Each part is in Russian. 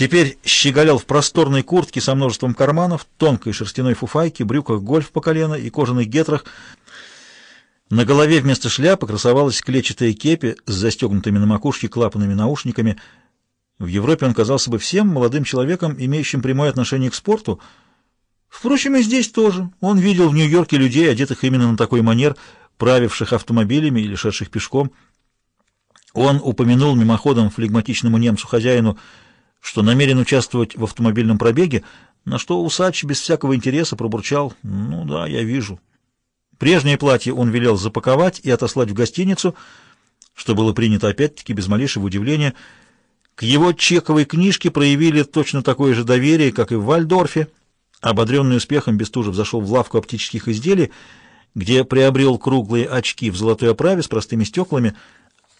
Теперь щеголял в просторной куртке со множеством карманов, тонкой шерстяной фуфайке, брюках гольф по колено и кожаных гетрах. На голове вместо шляпы красовалась клетчатая кепи с застегнутыми на макушке клапанными наушниками. В Европе он казался бы всем молодым человеком, имеющим прямое отношение к спорту. Впрочем, и здесь тоже. Он видел в Нью-Йорке людей, одетых именно на такой манер, правивших автомобилями или шедших пешком. Он упомянул мимоходом флегматичному немцу-хозяину, что намерен участвовать в автомобильном пробеге, на что усач без всякого интереса пробурчал «Ну да, я вижу». Прежнее платье он велел запаковать и отослать в гостиницу, что было принято опять-таки без малейшего удивления. К его чековой книжке проявили точно такое же доверие, как и в Вальдорфе. Ободренный успехом, Бестужев зашел в лавку оптических изделий, где приобрел круглые очки в золотой оправе с простыми стеклами,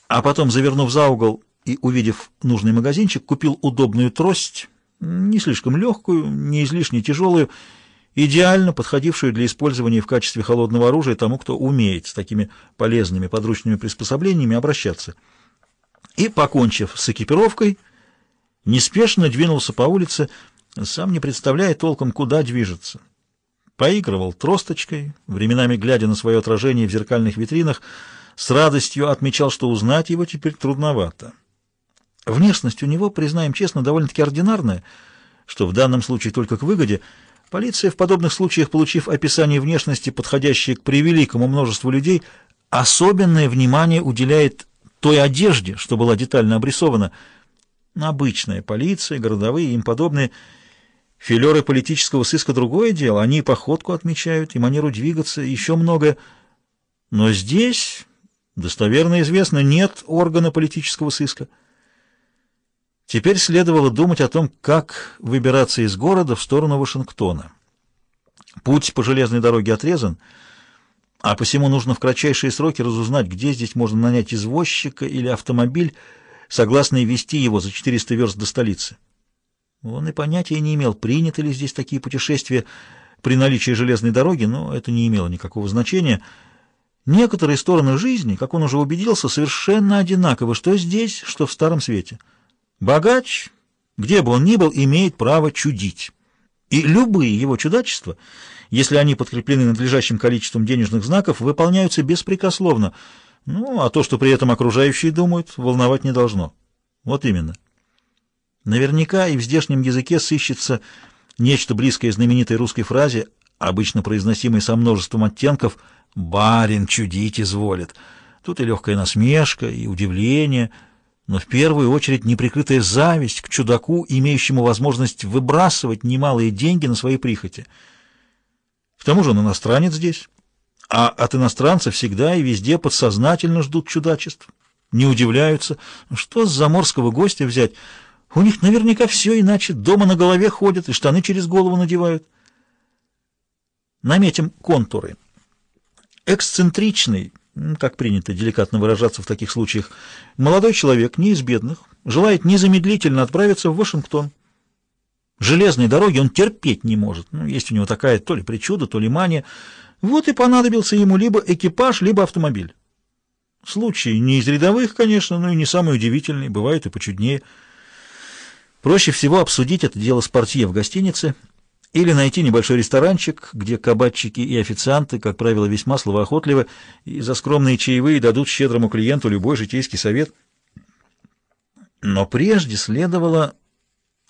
а потом, завернув за угол и, увидев нужный магазинчик, купил удобную трость, не слишком легкую, не излишне тяжелую, идеально подходившую для использования в качестве холодного оружия тому, кто умеет с такими полезными подручными приспособлениями обращаться. И, покончив с экипировкой, неспешно двинулся по улице, сам не представляя толком, куда движется. Поигрывал тросточкой, временами глядя на свое отражение в зеркальных витринах, с радостью отмечал, что узнать его теперь трудновато. Внешность у него, признаем честно, довольно-таки ординарная, что в данном случае только к выгоде. Полиция в подобных случаях, получив описание внешности, подходящее к превеликому множеству людей, особенное внимание уделяет той одежде, что была детально обрисована. Обычная полиция, городовые и им подобные. Филеры политического сыска другое дело. Они походку отмечают, и манеру двигаться, и еще многое. Но здесь, достоверно известно, нет органа политического сыска. Теперь следовало думать о том, как выбираться из города в сторону Вашингтона. Путь по железной дороге отрезан, а посему нужно в кратчайшие сроки разузнать, где здесь можно нанять извозчика или автомобиль, согласный вести его за 400 верст до столицы. Он и понятия не имел, приняты ли здесь такие путешествия при наличии железной дороги, но это не имело никакого значения. Некоторые стороны жизни, как он уже убедился, совершенно одинаковы, что здесь, что в Старом Свете — Богач, где бы он ни был, имеет право чудить. И любые его чудачества, если они подкреплены надлежащим количеством денежных знаков, выполняются беспрекословно. Ну, а то, что при этом окружающие думают, волновать не должно. Вот именно. Наверняка и в здешнем языке сыщется нечто близкое знаменитой русской фразе, обычно произносимой со множеством оттенков «барин чудить изволит». Тут и легкая насмешка, и удивление — но в первую очередь неприкрытая зависть к чудаку, имеющему возможность выбрасывать немалые деньги на свои прихоти. К тому же он иностранец здесь, а от иностранца всегда и везде подсознательно ждут чудачеств. Не удивляются, что с заморского гостя взять. У них наверняка все иначе, дома на голове ходят и штаны через голову надевают. Наметим контуры. Эксцентричный, как принято деликатно выражаться в таких случаях, молодой человек, не из бедных, желает незамедлительно отправиться в Вашингтон. Железной дороги он терпеть не может. Ну, есть у него такая то ли причуда, то ли мания. Вот и понадобился ему либо экипаж, либо автомобиль. Случаи не из рядовых, конечно, но и не самые удивительные, бывают и почуднее. Проще всего обсудить это дело с портье в гостинице – или найти небольшой ресторанчик, где кабачики и официанты, как правило, весьма словоохотливы, и за скромные чаевые дадут щедрому клиенту любой житейский совет. Но прежде следовало,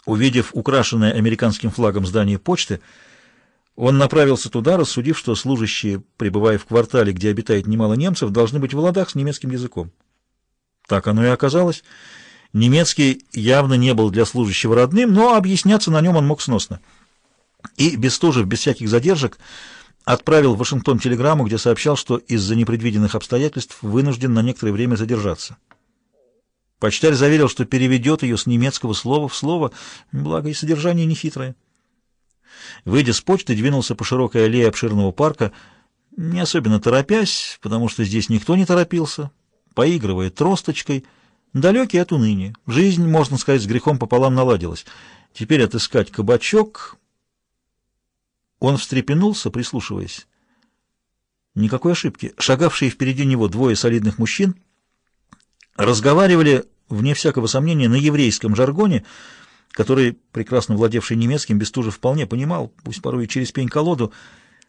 увидев украшенное американским флагом здание почты, он направился туда, рассудив, что служащие, пребывая в квартале, где обитает немало немцев, должны быть в ладах с немецким языком. Так оно и оказалось. Немецкий явно не был для служащего родным, но объясняться на нем он мог сносно и Бестужев без всяких задержек отправил в Вашингтон телеграмму, где сообщал, что из-за непредвиденных обстоятельств вынужден на некоторое время задержаться. Почтарь заверил, что переведет ее с немецкого слова в слово, благо и содержание нехитрое. Выйдя с почты, двинулся по широкой аллее обширного парка, не особенно торопясь, потому что здесь никто не торопился, поигрывая тросточкой, далекий от уныния. Жизнь, можно сказать, с грехом пополам наладилась. Теперь отыскать кабачок он встрепенулся, прислушиваясь. Никакой ошибки. Шагавшие впереди него двое солидных мужчин разговаривали, вне всякого сомнения, на еврейском жаргоне, который, прекрасно владевший немецким, Бестужев вполне понимал, пусть порой и через пень-колоду,